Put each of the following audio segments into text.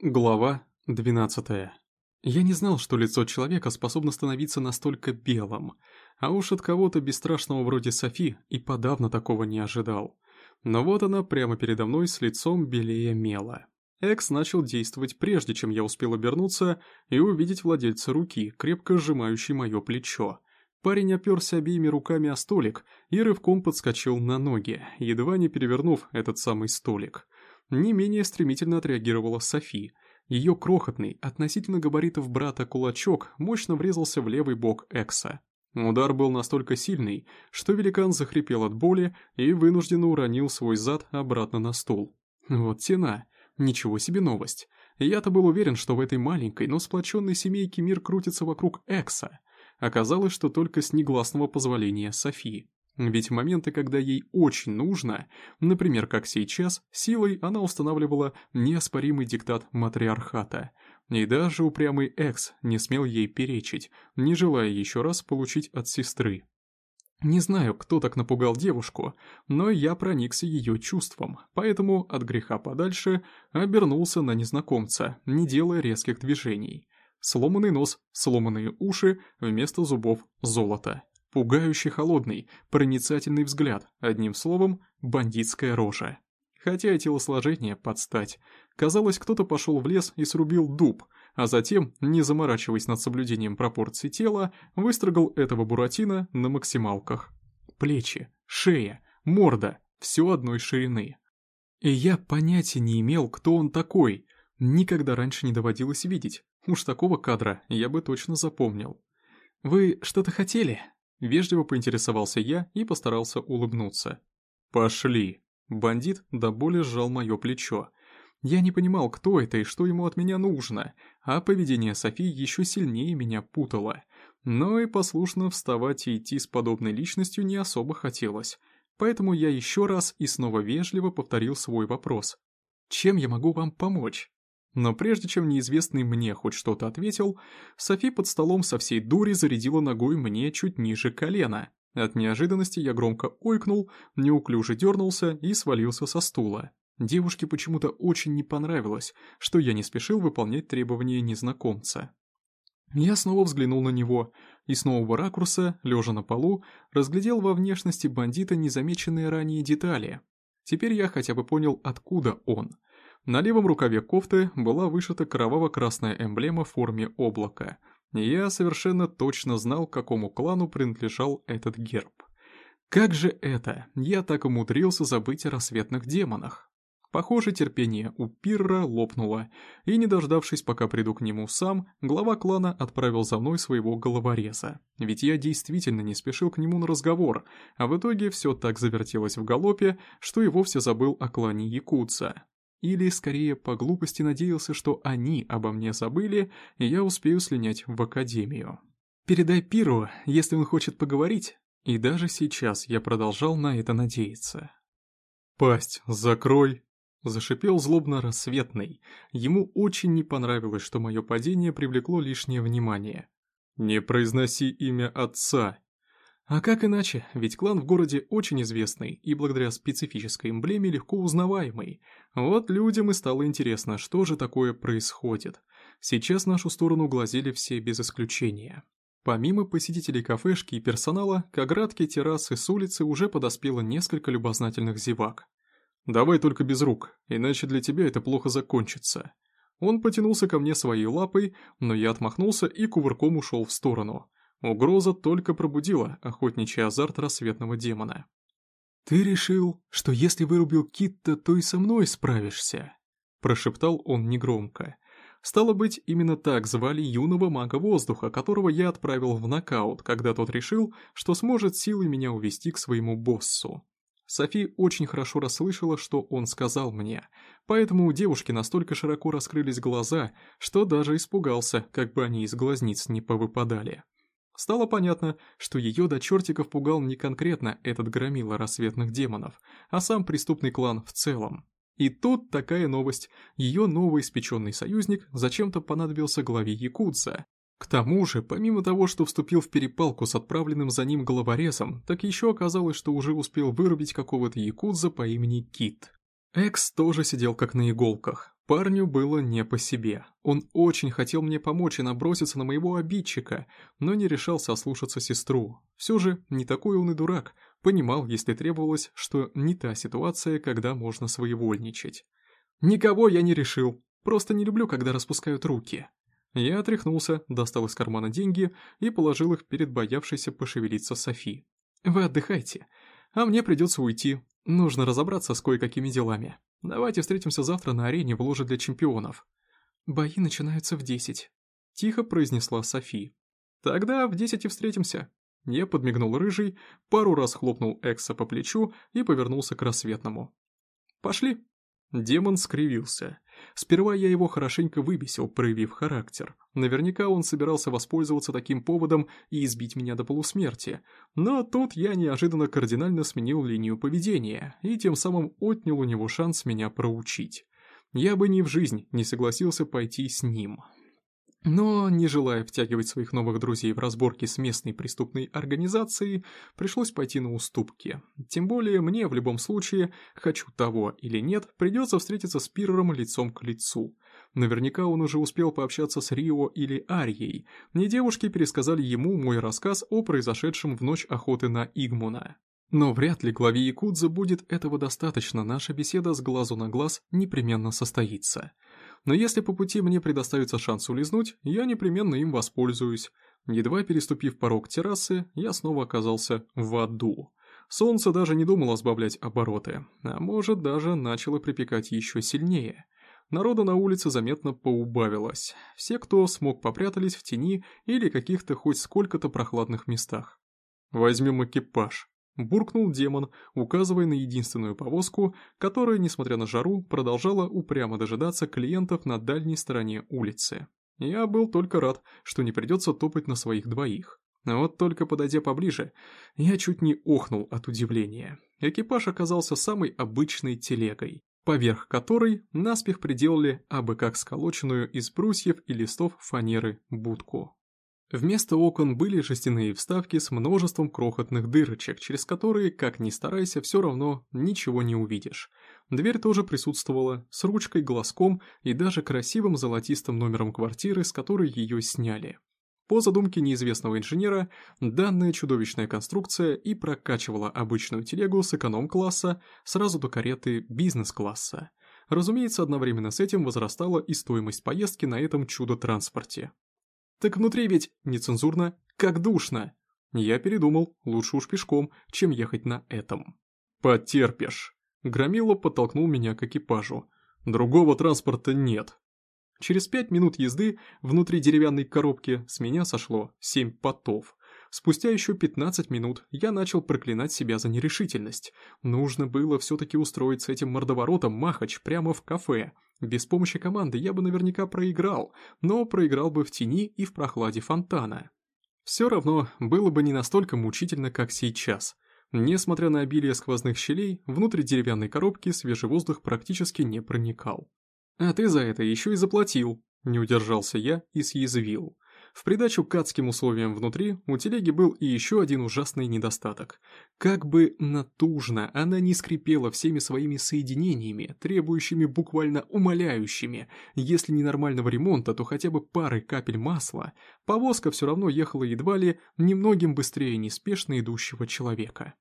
Глава 12. Я не знал, что лицо человека способно становиться настолько белым, а уж от кого-то бесстрашного вроде Софи и подавно такого не ожидал. Но вот она прямо передо мной с лицом белее мела. Экс начал действовать прежде, чем я успел обернуться и увидеть владельца руки, крепко сжимающей мое плечо. Парень оперся обеими руками о столик и рывком подскочил на ноги, едва не перевернув этот самый столик. Не менее стремительно отреагировала Софи. Ее крохотный, относительно габаритов брата кулачок мощно врезался в левый бок Экса. Удар был настолько сильный, что великан захрипел от боли и вынужденно уронил свой зад обратно на стул. Вот тена. Ничего себе новость. Я-то был уверен, что в этой маленькой, но сплоченной семейке мир крутится вокруг Экса. Оказалось, что только с негласного позволения Софии. Ведь моменты, когда ей очень нужно, например, как сейчас, силой она устанавливала неоспоримый диктат матриархата. И даже упрямый экс не смел ей перечить, не желая еще раз получить от сестры. Не знаю, кто так напугал девушку, но я проникся ее чувством, поэтому от греха подальше обернулся на незнакомца, не делая резких движений. Сломанный нос, сломанные уши, вместо зубов золото. Пугающий холодный, проницательный взгляд, одним словом, бандитская рожа. Хотя и телосложение подстать. Казалось, кто-то пошел в лес и срубил дуб, а затем, не заморачиваясь над соблюдением пропорций тела, выстрогал этого буратино на максималках. Плечи, шея, морда — все одной ширины. И я понятия не имел, кто он такой. Никогда раньше не доводилось видеть. Уж такого кадра я бы точно запомнил. «Вы что-то хотели?» Вежливо поинтересовался я и постарался улыбнуться. «Пошли!» Бандит до боли сжал мое плечо. Я не понимал, кто это и что ему от меня нужно, а поведение Софии еще сильнее меня путало. Но и послушно вставать и идти с подобной личностью не особо хотелось. Поэтому я еще раз и снова вежливо повторил свой вопрос. «Чем я могу вам помочь?» Но прежде чем неизвестный мне хоть что-то ответил, Софи под столом со всей дури зарядила ногой мне чуть ниже колена. От неожиданности я громко ойкнул, неуклюже дернулся и свалился со стула. Девушке почему-то очень не понравилось, что я не спешил выполнять требования незнакомца. Я снова взглянул на него, и с нового ракурса, лежа на полу, разглядел во внешности бандита незамеченные ранее детали. Теперь я хотя бы понял, откуда он — на левом рукаве кофты была вышита кроваво-красная эмблема в форме облака. я совершенно точно знал, какому клану принадлежал этот герб. Как же это? Я так умудрился забыть о рассветных демонах. Похоже, терпение у Пирра лопнуло, и, не дождавшись, пока приду к нему сам, глава клана отправил за мной своего головореза. Ведь я действительно не спешил к нему на разговор, а в итоге все так завертелось в галопе, что и вовсе забыл о клане Якутца. Или, скорее, по глупости надеялся, что они обо мне забыли, и я успею слинять в академию. Передай Пиру, если он хочет поговорить. И даже сейчас я продолжал на это надеяться. «Пасть закрой!» Зашипел злобно рассветный. Ему очень не понравилось, что мое падение привлекло лишнее внимание. «Не произноси имя отца!» А как иначе, ведь клан в городе очень известный и благодаря специфической эмблеме легко узнаваемый. Вот людям и стало интересно, что же такое происходит. Сейчас нашу сторону глазели все без исключения. Помимо посетителей кафешки и персонала, к оградке террасы с улицы уже подоспело несколько любознательных зевак. «Давай только без рук, иначе для тебя это плохо закончится». Он потянулся ко мне своей лапой, но я отмахнулся и кувырком ушел в сторону. Угроза только пробудила охотничий азарт рассветного демона. «Ты решил, что если вырубил Китта, то и со мной справишься?» Прошептал он негромко. Стало быть, именно так звали юного мага воздуха, которого я отправил в нокаут, когда тот решил, что сможет силой меня увести к своему боссу. Софи очень хорошо расслышала, что он сказал мне, поэтому у девушки настолько широко раскрылись глаза, что даже испугался, как бы они из глазниц не повыпадали. Стало понятно, что ее до чертиков пугал не конкретно этот громила рассветных демонов, а сам преступный клан в целом. И тут такая новость. Ее новый испеченный союзник зачем-то понадобился главе Якутса. К тому же, помимо того, что вступил в перепалку с отправленным за ним головорезом, так еще оказалось, что уже успел вырубить какого-то якудза по имени Кит. Экс тоже сидел как на иголках. Парню было не по себе. Он очень хотел мне помочь и наброситься на моего обидчика, но не решался ослушаться сестру. Все же не такой он и дурак. Понимал, если требовалось, что не та ситуация, когда можно своевольничать. «Никого я не решил. Просто не люблю, когда распускают руки». Я отряхнулся, достал из кармана деньги и положил их перед боявшейся пошевелиться Софи. «Вы отдыхайте, а мне придется уйти. Нужно разобраться с кое-какими делами». Давайте встретимся завтра на арене в ложе для чемпионов. Бои начинаются в десять. Тихо произнесла Софи. Тогда в десять и встретимся. Я подмигнул рыжий, пару раз хлопнул Экса по плечу и повернулся к рассветному. Пошли. Демон скривился. Сперва я его хорошенько выбесил, проявив характер. Наверняка он собирался воспользоваться таким поводом и избить меня до полусмерти. Но тут я неожиданно кардинально сменил линию поведения и тем самым отнял у него шанс меня проучить. Я бы ни в жизнь не согласился пойти с ним. Но, не желая втягивать своих новых друзей в разборки с местной преступной организацией, пришлось пойти на уступки. Тем более мне в любом случае, хочу того или нет, придется встретиться с Пирром лицом к лицу. Наверняка он уже успел пообщаться с Рио или Арией, и девушки пересказали ему мой рассказ о произошедшем в ночь охоты на Игмуна. Но вряд ли главе Якудза будет этого достаточно, наша беседа с глазу на глаз непременно состоится но если по пути мне предоставится шанс улизнуть, я непременно им воспользуюсь. Едва переступив порог террасы, я снова оказался в аду. Солнце даже не думало сбавлять обороты, а может даже начало припекать еще сильнее. Народу на улице заметно поубавилось. Все, кто смог, попрятались в тени или каких-то хоть сколько-то прохладных местах. Возьмем экипаж. Буркнул демон, указывая на единственную повозку, которая, несмотря на жару, продолжала упрямо дожидаться клиентов на дальней стороне улицы. Я был только рад, что не придется топать на своих двоих. Вот только подойдя поближе, я чуть не охнул от удивления. Экипаж оказался самой обычной телегой, поверх которой наспех приделали абы как сколоченную из брусьев и листов фанеры будку. Вместо окон были жестяные вставки с множеством крохотных дырочек, через которые, как ни старайся, все равно ничего не увидишь. Дверь тоже присутствовала, с ручкой, глазком и даже красивым золотистым номером квартиры, с которой ее сняли. По задумке неизвестного инженера, данная чудовищная конструкция и прокачивала обычную телегу с эконом-класса сразу до кареты бизнес-класса. Разумеется, одновременно с этим возрастала и стоимость поездки на этом чудо-транспорте. Так внутри ведь нецензурно, как душно. Я передумал, лучше уж пешком, чем ехать на этом. Потерпишь. Громила подтолкнул меня к экипажу. Другого транспорта нет. Через пять минут езды внутри деревянной коробки с меня сошло семь потов. Спустя еще 15 минут я начал проклинать себя за нерешительность. Нужно было все-таки устроить с этим мордоворотом Махач прямо в кафе. Без помощи команды я бы наверняка проиграл, но проиграл бы в тени и в прохладе фонтана. Все равно было бы не настолько мучительно, как сейчас. Несмотря на обилие сквозных щелей, внутрь деревянной коробки свежий воздух практически не проникал. «А ты за это еще и заплатил», — не удержался я и съязвил. В придачу к адским условиям внутри, у телеги был и еще один ужасный недостаток. Как бы натужно она не скрипела всеми своими соединениями, требующими буквально умоляющими, если не нормального ремонта, то хотя бы пары капель масла, повозка все равно ехала едва ли немногим быстрее неспешно идущего человека.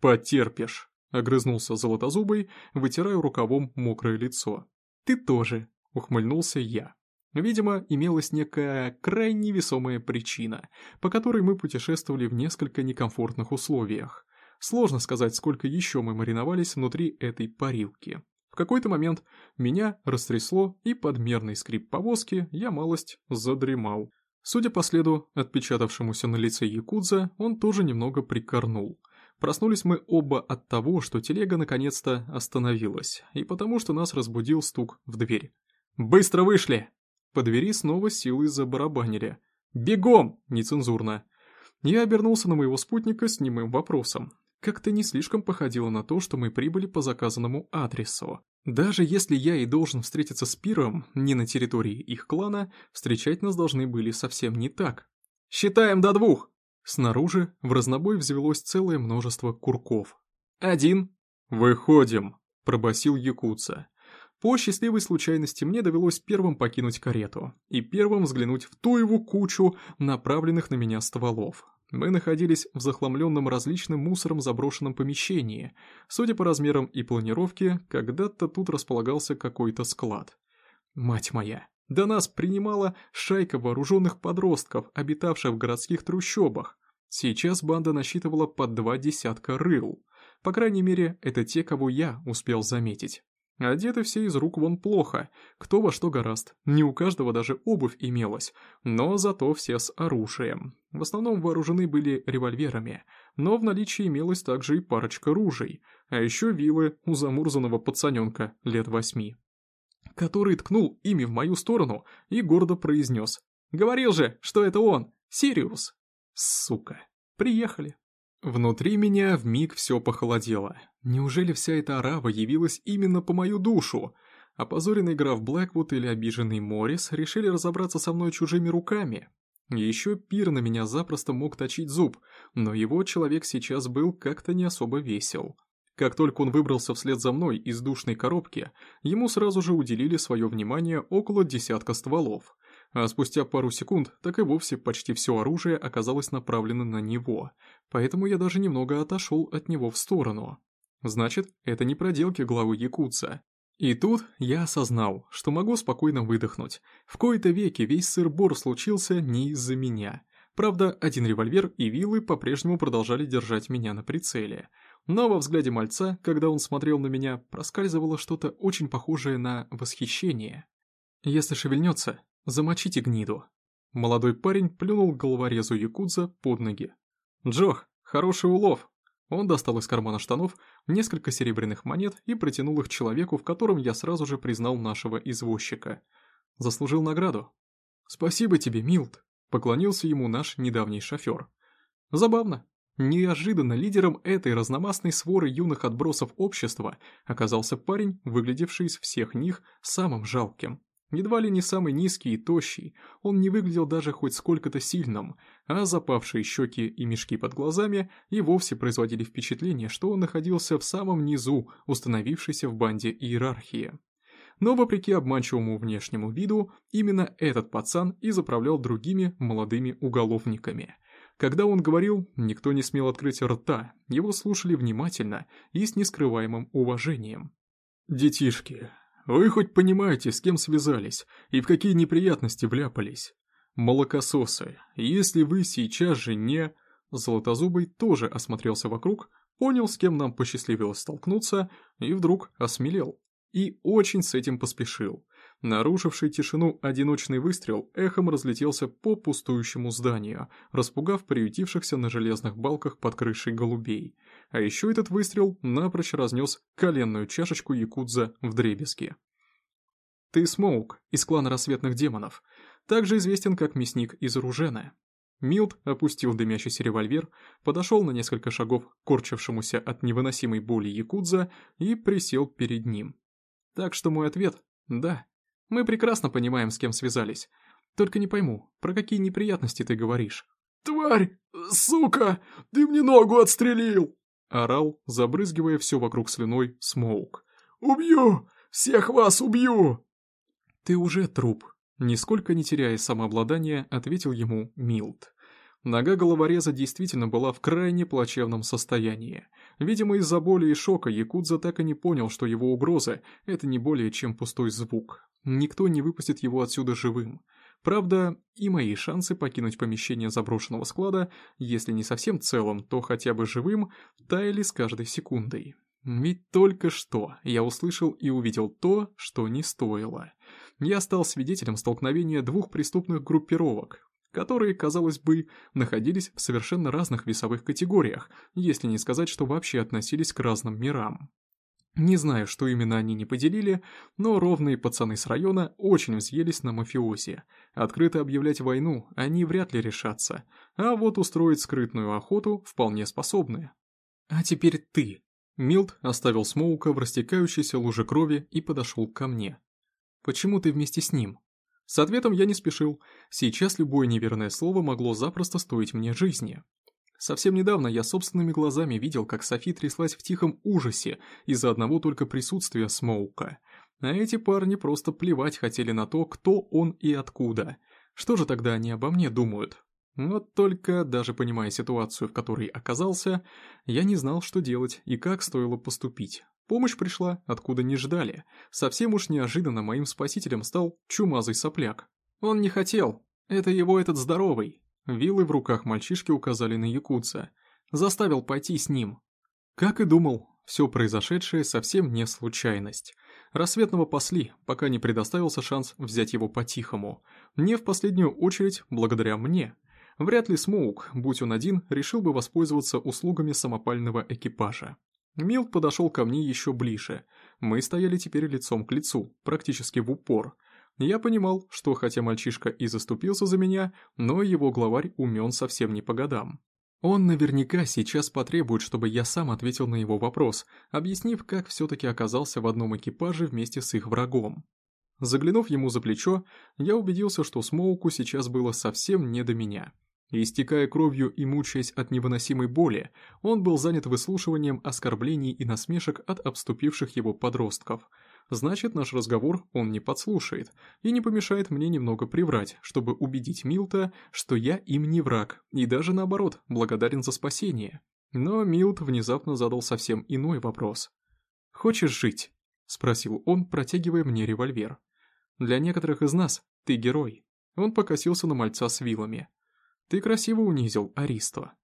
«Потерпишь», — огрызнулся золотозубый, вытирая рукавом мокрое лицо. «Ты тоже», — ухмыльнулся я. Видимо, имелась некая крайне весомая причина, по которой мы путешествовали в несколько некомфортных условиях. Сложно сказать, сколько еще мы мариновались внутри этой парилки. В какой-то момент меня растрясло, и подмерный скрип повозки я малость задремал. Судя по следу, отпечатавшемуся на лице Якудза, он тоже немного прикорнул. Проснулись мы оба от того, что телега наконец-то остановилась, и потому что нас разбудил стук в дверь. «Быстро вышли!» По двери снова силой забарабанили. «Бегом!» – нецензурно. Я обернулся на моего спутника с немым вопросом. Как-то не слишком походило на то, что мы прибыли по заказанному адресу. Даже если я и должен встретиться с Пиром не на территории их клана, встречать нас должны были совсем не так. «Считаем до двух!» Снаружи в разнобой взвелось целое множество курков. «Один!» «Выходим!» – пробасил Якутса. По счастливой случайности мне довелось первым покинуть карету и первым взглянуть в ту его кучу направленных на меня стволов. Мы находились в захламленном различным мусором заброшенном помещении. Судя по размерам и планировке, когда-то тут располагался какой-то склад. Мать моя, до нас принимала шайка вооруженных подростков, обитавших в городских трущобах. Сейчас банда насчитывала по два десятка рыл. По крайней мере, это те, кого я успел заметить. Одеты все из рук вон плохо, кто во что гораст, не у каждого даже обувь имелась, но зато все с оружием. В основном вооружены были револьверами, но в наличии имелась также и парочка ружей, а еще вилы у замурзанного пацаненка лет восьми. Который ткнул ими в мою сторону и гордо произнес «Говорил же, что это он, Сириус!» Сука, приехали. Внутри меня вмиг все похолодело. Неужели вся эта арава явилась именно по мою душу? Опозоренный граф Блэквуд или обиженный Моррис решили разобраться со мной чужими руками. Еще Пир на меня запросто мог точить зуб, но его человек сейчас был как-то не особо весел. Как только он выбрался вслед за мной из душной коробки, ему сразу же уделили свое внимание около десятка стволов – а спустя пару секунд так и вовсе почти все оружие оказалось направлено на него, поэтому я даже немного отошел от него в сторону. Значит, это не проделки главы Якутца. И тут я осознал, что могу спокойно выдохнуть. В кои-то веки весь сыр-бор случился не из-за меня. Правда, один револьвер и вилы по-прежнему продолжали держать меня на прицеле. Но во взгляде мальца, когда он смотрел на меня, проскальзывало что-то очень похожее на восхищение. Если шевельнется, Замочите гниду. Молодой парень плюнул головорезу якудза под ноги. Джох, хороший улов. Он достал из кармана штанов несколько серебряных монет и протянул их человеку, в котором я сразу же признал нашего извозчика. Заслужил награду. «Спасибо тебе, Милт», — поклонился ему наш недавний шофер. Забавно. Неожиданно лидером этой разномастной своры юных отбросов общества оказался парень, выглядевший из всех них самым жалким. Едва ли не самый низкий и тощий, он не выглядел даже хоть сколько-то сильным, а запавшие щеки и мешки под глазами и вовсе производили впечатление, что он находился в самом низу установившейся в банде иерархии. Но вопреки обманчивому внешнему виду, именно этот пацан и заправлял другими молодыми уголовниками. Когда он говорил, никто не смел открыть рта, его слушали внимательно и с нескрываемым уважением. «Детишки, вы хоть понимаете, с кем связались и в какие неприятности вляпались? Молокососы, если вы сейчас же не...» Золотозубый тоже осмотрелся вокруг, понял, с кем нам посчастливилось столкнуться, и вдруг осмелел. И очень с этим поспешил. Нарушивший тишину одиночный выстрел эхом разлетелся по пустующему зданию, распугав приютившихся на железных балках под крышей голубей. А еще этот выстрел напрочь разнес коленную чашечку якудза в дребезги. Ты Смоук из клана рассветных демонов, также известен как мясник из Ружена. Милд опустил дымящийся револьвер, подошел на несколько шагов к корчившемуся от невыносимой боли якудза и присел перед ним. Так что мой ответ – да. Мы прекрасно понимаем, с кем связались. Только не пойму, про какие неприятности ты говоришь. «Тварь! Сука! Ты мне ногу отстрелил!» Орал, забрызгивая все вокруг слюной, Смоук. «Убью! Всех вас убью!» «Ты уже труп», — нисколько не теряя самообладания, ответил ему Милд. Нога головореза действительно была в крайне плачевном состоянии. Видимо, из-за боли и шока Якудза так и не понял, что его угроза — это не более чем пустой звук. Никто не выпустит его отсюда живым. Правда, и мои шансы покинуть помещение заброшенного склада, если не совсем целым, то хотя бы живым, таяли с каждой секундой. Ведь только что я услышал и увидел то, что не стоило. Я стал свидетелем столкновения двух преступных группировок, которые, казалось бы, находились в совершенно разных весовых категориях, если не сказать, что вообще относились к разным мирам. Не знаю, что именно они не поделили, но ровные пацаны с района очень взъелись на мафиози. Открыто объявлять войну они вряд ли решатся, а вот устроить скрытную охоту вполне способны. А теперь ты. Милт оставил Смоука в растекающейся луже крови и подошел ко мне. «Почему ты вместе с ним?» С ответом я не спешил. Сейчас любое неверное слово могло запросто стоить мне жизни. Совсем недавно я собственными глазами видел, как Софи тряслась в тихом ужасе из-за одного только присутствия Смоука. А эти парни просто плевать хотели на то, кто он и откуда. Что же тогда они обо мне думают? Вот только, даже понимая ситуацию, в которой оказался, я не знал, что делать и как стоило поступить. Помощь пришла, откуда не ждали. Совсем уж неожиданно моим спасителем стал чумазый сопляк. Он не хотел. Это его этот здоровый. Вилы в руках мальчишки указали на якутца. Заставил пойти с ним. Как и думал, все произошедшее совсем не случайность. Рассветного пасли, пока не предоставился шанс взять его по-тихому. Не в последнюю очередь благодаря мне – Вряд ли Смоук, будь он один, решил бы воспользоваться услугами самопального экипажа. Милт подошел ко мне еще ближе. Мы стояли теперь лицом к лицу, практически в упор. Я понимал, что хотя мальчишка и заступился за меня, но его главарь умен совсем не по годам. Он наверняка сейчас потребует, чтобы я сам ответил на его вопрос, объяснив, как все-таки оказался в одном экипаже вместе с их врагом. Заглянув ему за плечо, я убедился, что Смоуку сейчас было совсем не до меня. Истекая кровью и мучаясь от невыносимой боли, он был занят выслушиванием оскорблений и насмешек от обступивших его подростков. Значит, наш разговор он не подслушает и не помешает мне немного приврать, чтобы убедить Милта, что я им не враг, и даже наоборот, благодарен за спасение. Но Милт внезапно задал совсем иной вопрос. «Хочешь жить?» – спросил он, протягивая мне револьвер. «Для некоторых из нас ты герой». Он покосился на мальца с вилами. Ты красиво унизил Ариство.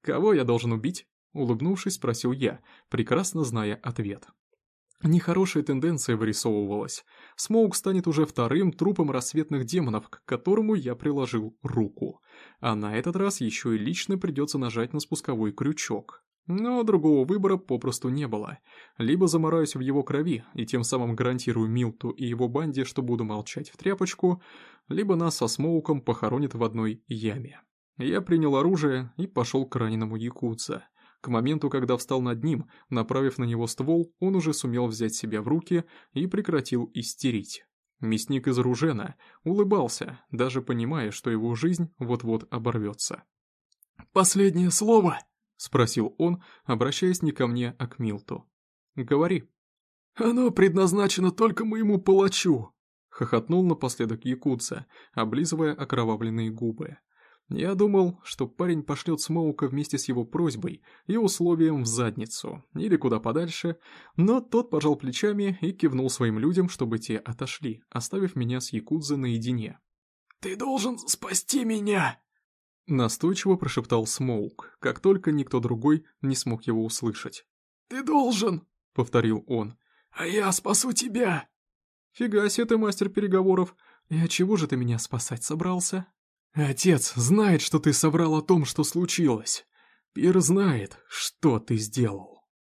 Кого я должен убить? Улыбнувшись, спросил я, прекрасно зная ответ. Нехорошая тенденция вырисовывалась. Смоук станет уже вторым трупом рассветных демонов, к которому я приложил руку. А на этот раз еще и лично придется нажать на спусковой крючок. Но другого выбора попросту не было. Либо замораюсь в его крови и тем самым гарантирую Милту и его банде, что буду молчать в тряпочку, либо нас со Смоуком похоронят в одной яме. Я принял оружие и пошел к раненому якутца. К моменту, когда встал над ним, направив на него ствол, он уже сумел взять себя в руки и прекратил истерить. Мясник из Ружена улыбался, даже понимая, что его жизнь вот-вот оборвется. «Последнее слово!» — спросил он, обращаясь не ко мне, а к Милту. «Говори». «Оно предназначено только моему палачу!» — хохотнул напоследок якутца, облизывая окровавленные губы. Я думал, что парень пошлет Смоука вместе с его просьбой и условием в задницу, или куда подальше, но тот пожал плечами и кивнул своим людям, чтобы те отошли, оставив меня с Якудза наедине. «Ты должен спасти меня!» Настойчиво прошептал Смоук, как только никто другой не смог его услышать. «Ты должен!» — повторил он. «А я спасу тебя!» «Фига себе ты, мастер переговоров! И от чего же ты меня спасать собрался?» «Отец знает, что ты соврал о том, что случилось. Пир знает, что ты сделал».